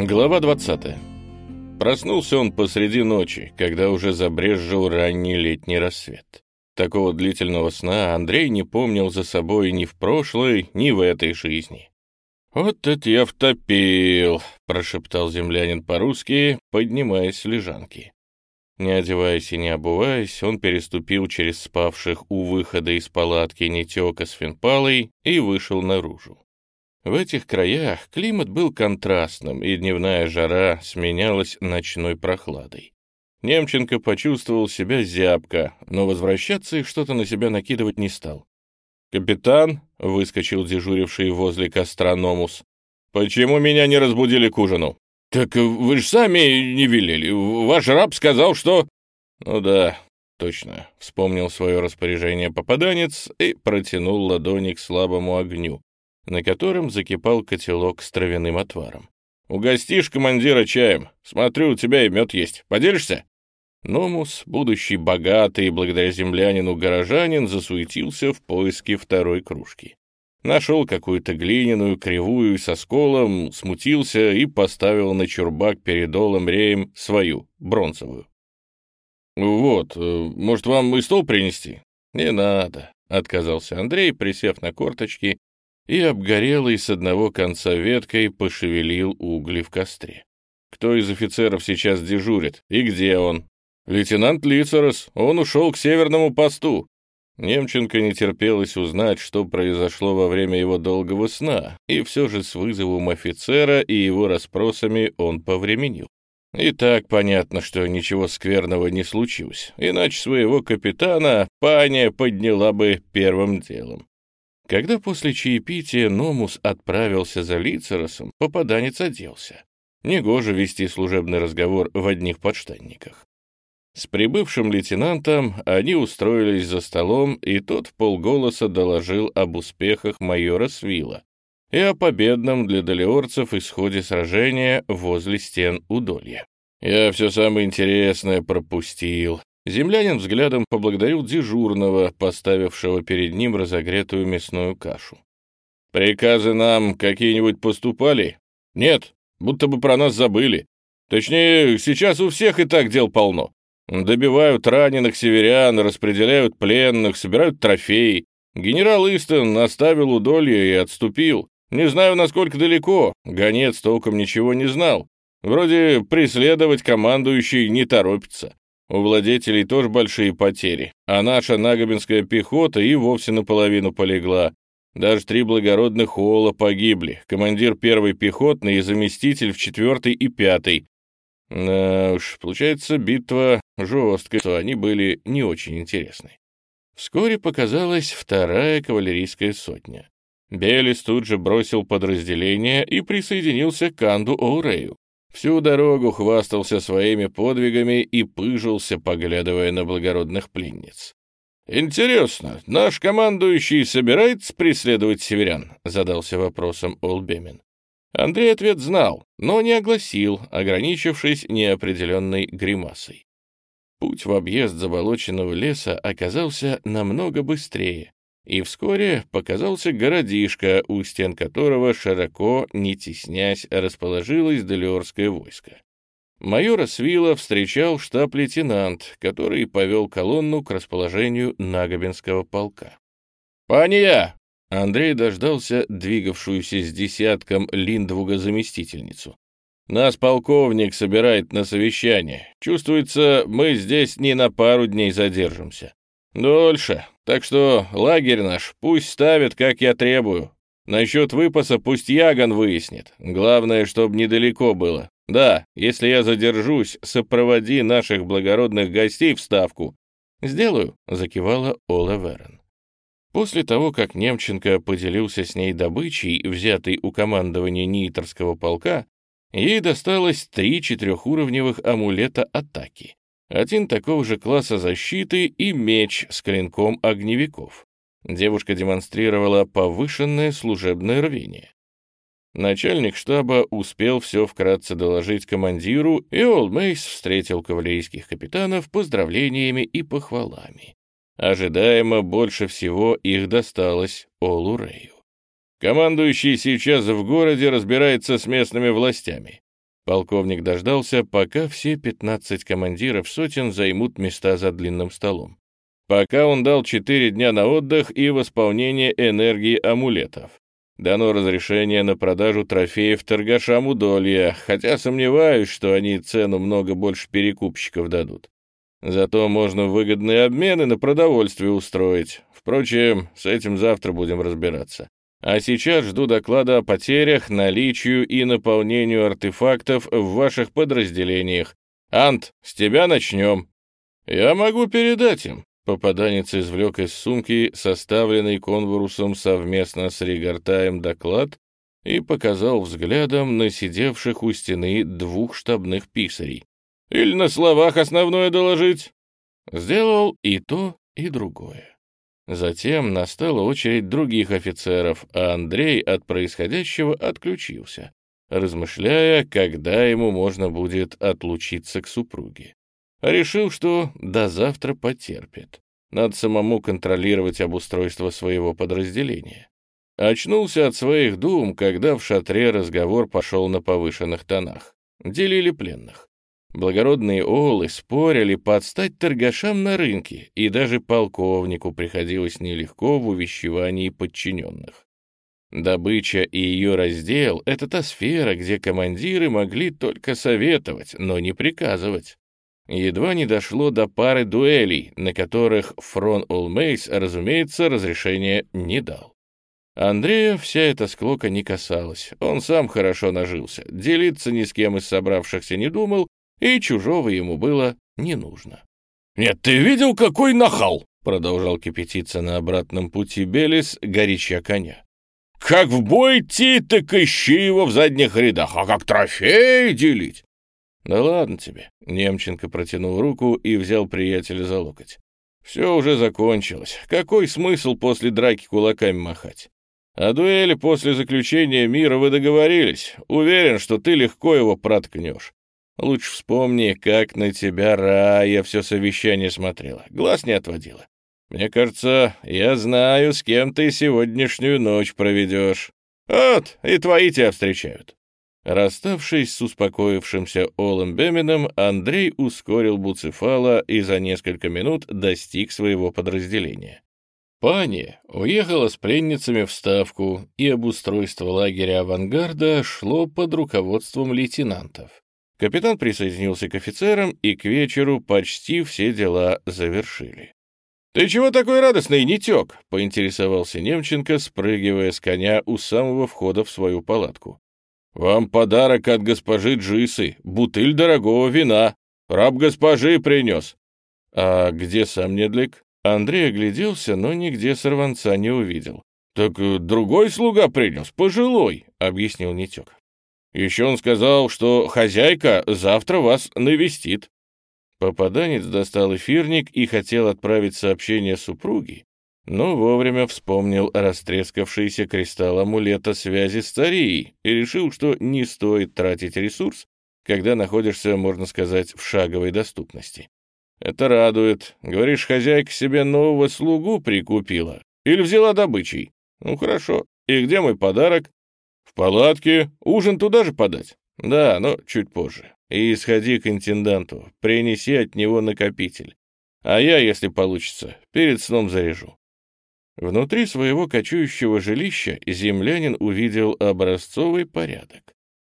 Глава 20. Проснулся он посреди ночи, когда уже забрезжил ранний летний рассвет. Такого длительного сна Андрей не помнил за собой ни в прошлой, ни в этой жизни. «Вот это я втопил», — прошептал землянин по-русски, поднимаясь с лежанки. Не одеваясь и не обуваясь, он переступил через спавших у выхода из палатки Нетека с Финпалой и вышел наружу. В этих краях климат был контрастным, и дневная жара сменялась ночной прохладой. Немченко почувствовал себя зябко, но возвращаться и что-то на себя накидывать не стал. «Капитан», — выскочил дежуривший возле костра Номус, — «почему меня не разбудили к ужину?» «Так вы же сами не велели. Ваш раб сказал, что...» «Ну да, точно», — вспомнил свое распоряжение попаданец и протянул ладони к слабому огню, на котором закипал котелок с травяным отваром. «Угостишь командира чаем? Смотрю, у тебя и мед есть. Поделишься?» Номус, будущий богатый, благодаря землянину горожанин, засуетился в поиске второй кружки. Нашел какую-то глиняную, кривую, со сколом, смутился и поставил на чурбак перед Олом Реем свою, бронзовую. «Вот, э, может, вам и стол принести?» «Не надо», — отказался Андрей, присев на корточки и обгорелый с одного конца веткой пошевелил угли в костре. «Кто из офицеров сейчас дежурит? И где он?» «Лейтенант Лицерос. Он ушел к северному посту». Немченко не терпелось узнать, что произошло во время его долгого сна, и все же с вызовом офицера и его расспросами он повременил. И так понятно, что ничего скверного не случилось, иначе своего капитана паня подняла бы первым делом. Когда после чаепития Номус отправился за Лицеросом, попаданец оделся. Негоже вести служебный разговор в одних подштанниках. С прибывшим лейтенантом они устроились за столом, и тот в полголоса доложил об успехах майора Свила и о победном для долиорцев исходе сражения возле стен Удолья. «Я все самое интересное пропустил», Землянин взглядом поблагодарил дежурного, поставившего перед ним разогретую мясную кашу. «Приказы нам какие-нибудь поступали?» «Нет, будто бы про нас забыли. Точнее, сейчас у всех и так дел полно. Добивают раненых северян, распределяют пленных, собирают трофеи. Генерал Истон наставил удолье и отступил. Не знаю, насколько далеко, гонец толком ничего не знал. Вроде преследовать командующий не торопится. У владетелей тоже большие потери, а наша нагобинская пехота и вовсе наполовину полегла. Даже три благородных Ола погибли, командир первой пехотной и заместитель в четвертой и пятой. Да уж, получается, битва жесткая, что они были не очень интересны. Вскоре показалась вторая кавалерийская сотня. Белис тут же бросил подразделение и присоединился к Анду Оурею. Всю дорогу хвастался своими подвигами и пыжился, поглядывая на благородных пленниц. «Интересно, наш командующий собирается преследовать северян?» — задался вопросом Олбемин. Андрей ответ знал, но не огласил, ограничившись неопределенной гримасой. Путь в объезд заболоченного леса оказался намного быстрее, и вскоре показался городишко, у стен которого широко, не теснясь, расположилось Делиорское войско. Майора Свила встречал штаб-лейтенант, который повел колонну к расположению Нагобинского полка. «Пания!» Андрей дождался двигавшуюся с десятком Линдвуга заместительницу. «Нас полковник собирает на совещание. Чувствуется, мы здесь не на пару дней задержимся. Дольше. Так что лагерь наш пусть ставят, как я требую. Насчет выпаса пусть Яган выяснит. Главное, чтобы недалеко было. Да, если я задержусь, сопроводи наших благородных гостей в ставку. Сделаю, закивала Ола Верен. После того, как Немченко поделился с ней добычей, взятой у командования Нитерского полка, ей досталось три четырехуровневых амулета атаки один такого же класса защиты и меч с клинком огневиков. Девушка демонстрировала повышенное служебное рвение. Начальник штаба успел все вкратце доложить командиру, и Олмейс встретил кавалерийских капитанов поздравлениями и похвалами. Ожидаемо больше всего их досталось Олу Рею. Командующий сейчас в городе разбирается с местными властями. Полковник дождался, пока все 15 командиров сотен займут места за длинным столом. Пока он дал 4 дня на отдых и восполнение энергии амулетов. Дано разрешение на продажу трофеев торгашам удолья, хотя сомневаюсь, что они цену много больше перекупщиков дадут. Зато можно выгодные обмены на продовольствие устроить. Впрочем, с этим завтра будем разбираться. А сейчас жду доклада о потерях, наличию и наполнению артефактов в ваших подразделениях. Ант, с тебя начнем. Я могу передать им. Попаданец извлек из сумки составленный конвурусом совместно с Ригартаем доклад и показал взглядом на сидевших у стены двух штабных писарей. «Или на словах основное доложить?» Сделал и то, и другое. Затем настала очередь других офицеров, а Андрей от происходящего отключился, размышляя, когда ему можно будет отлучиться к супруге. Решил, что до завтра потерпит. Надо самому контролировать обустройство своего подразделения. Очнулся от своих дум, когда в шатре разговор пошел на повышенных тонах. Делили пленных. Благородные олы спорили подстать торгашам на рынке, и даже полковнику приходилось нелегко в увещевании подчиненных. Добыча и ее раздел — это та сфера, где командиры могли только советовать, но не приказывать. Едва не дошло до пары дуэлей, на которых Фрон Олмейс, разумеется, разрешения не дал. Андрея вся эта склока не касалась, он сам хорошо нажился, делиться ни с кем из собравшихся не думал, и чужого ему было не нужно. «Нет, ты видел, какой нахал!» — продолжал кипятиться на обратном пути Белис, горяча коня. «Как в бой идти, так ищи его в задних рядах, а как трофей делить!» «Да ладно тебе!» — Немченко протянул руку и взял приятеля за локоть. «Все уже закончилось. Какой смысл после драки кулаками махать? О дуэли после заключения мира вы договорились. Уверен, что ты легко его проткнешь. Лучше вспомни, как на тебя Рая все совещание смотрела, глаз не отводила. Мне кажется, я знаю, с кем ты сегодняшнюю ночь проведешь. Вот, и твои тебя встречают». Расставшись с успокоившимся Олом Бемином, Андрей ускорил Буцефала и за несколько минут достиг своего подразделения. Пани уехала с пленницами в Ставку, и обустройство лагеря авангарда шло под руководством лейтенантов. Капитан присоединился к офицерам, и к вечеру почти все дела завершили. «Ты чего такой радостный, не тек?» — поинтересовался Немченко, спрыгивая с коня у самого входа в свою палатку. «Вам подарок от госпожи Джисы, бутыль дорогого вина. Раб госпожи принес». «А где сам Недлик?» Андрей огляделся, но нигде сорванца не увидел. «Так э, другой слуга принес, пожилой», — объяснил Нитек. Еще он сказал, что хозяйка завтра вас навестит». Попаданец достал эфирник и хотел отправить сообщение супруге, но вовремя вспомнил растрескавшийся кристалл амулета связи с царией и решил, что не стоит тратить ресурс, когда находишься, можно сказать, в шаговой доступности. Это радует. Говоришь, хозяйка себе нового слугу прикупила или взяла добычей? Ну хорошо. И где мой подарок? «В палатке? Ужин туда же подать?» «Да, но чуть позже. И сходи к интенданту, принеси от него накопитель. А я, если получится, перед сном заряжу». Внутри своего кочующего жилища землянин увидел образцовый порядок.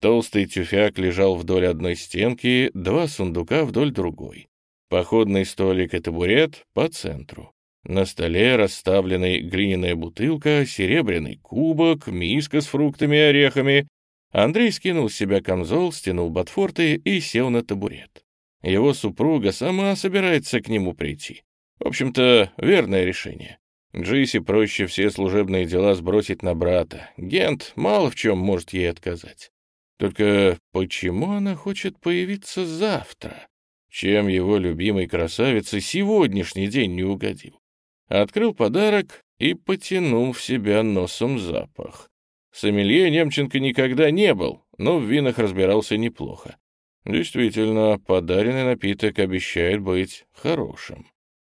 Толстый тюфяк лежал вдоль одной стенки, два сундука вдоль другой. Походный столик и табурет по центру. На столе расставлены глиняная бутылка, серебряный кубок, миска с фруктами и орехами. Андрей скинул с себя камзол, стянул ботфорты и сел на табурет. Его супруга сама собирается к нему прийти. В общем-то, верное решение. Джиси проще все служебные дела сбросить на брата. Гент мало в чем может ей отказать. Только почему она хочет появиться завтра? Чем его любимой красавице сегодняшний день не угодил? Открыл подарок и потянул в себя носом запах. Сомелье Немченко никогда не был, но в винах разбирался неплохо. Действительно, подаренный напиток обещает быть хорошим.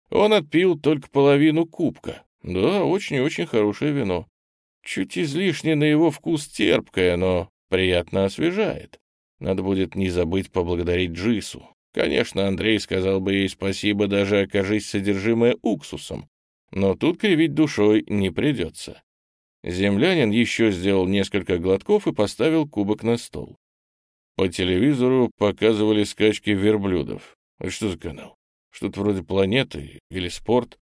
Он отпил только половину кубка. Да, очень-очень хорошее вино. Чуть излишне на его вкус терпкое, но приятно освежает. Надо будет не забыть поблагодарить Джису. Конечно, Андрей сказал бы ей спасибо, даже окажись содержимое уксусом. Но тут кривить душой не придется. Землянин еще сделал несколько глотков и поставил кубок на стол. По телевизору показывали скачки верблюдов. Это что за канал? Что-то вроде планеты или спорт.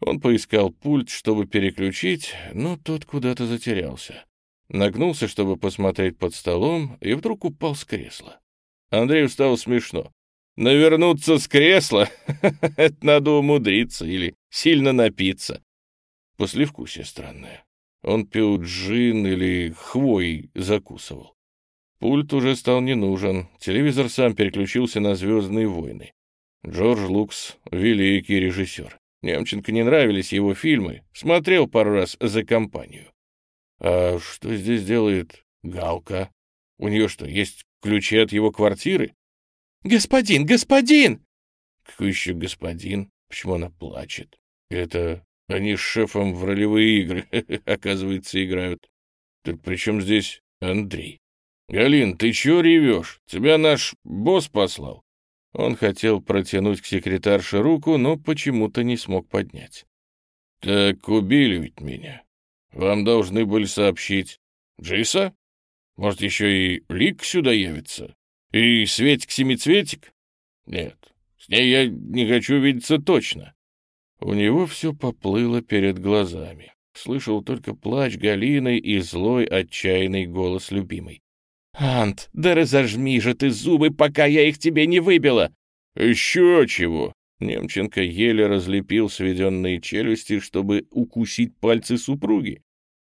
Он поискал пульт, чтобы переключить, но тот куда-то затерялся. Нагнулся, чтобы посмотреть под столом, и вдруг упал с кресла. Андрею стало смешно. Навернуться с кресла — это надо умудриться или сильно напиться. Послевкусие странное. Он пил джин или хвой закусывал. Пульт уже стал не нужен, телевизор сам переключился на «Звездные войны». Джордж Лукс — великий режиссер. Немченко не нравились его фильмы, смотрел пару раз за компанию. А что здесь делает Галка? У нее что, есть ключи от его квартиры? «Господин, господин!» «Какой еще господин? Почему она плачет? Это они с шефом в ролевые игры, оказывается, играют. Так при чем здесь Андрей? Галин, ты чего ревешь? Тебя наш босс послал?» Он хотел протянуть к секретарше руку, но почему-то не смог поднять. «Так убили ведь меня. Вам должны были сообщить. Джиса? Может, еще и Лик сюда явится? И Светик-семицветик? Нет, с ней я не хочу видеться точно. У него все поплыло перед глазами. Слышал только плач Галины и злой отчаянный голос любимой. «Ант, да разожми же ты зубы, пока я их тебе не выбила!» «Еще чего!» Немченко еле разлепил сведенные челюсти, чтобы укусить пальцы супруги,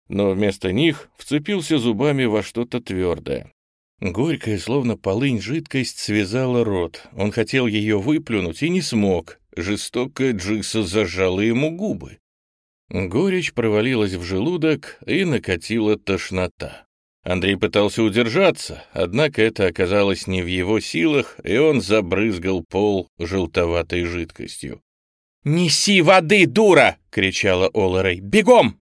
но вместо них вцепился зубами во что-то твердое. Горькая, словно полынь, жидкость связала рот. Он хотел ее выплюнуть и не смог. Жестокая Джиса зажала ему губы. Горечь провалилась в желудок и накатила тошнота. Андрей пытался удержаться, однако это оказалось не в его силах, и он забрызгал пол желтоватой жидкостью. «Неси воды, дура!» — кричала Оларей. «Бегом!»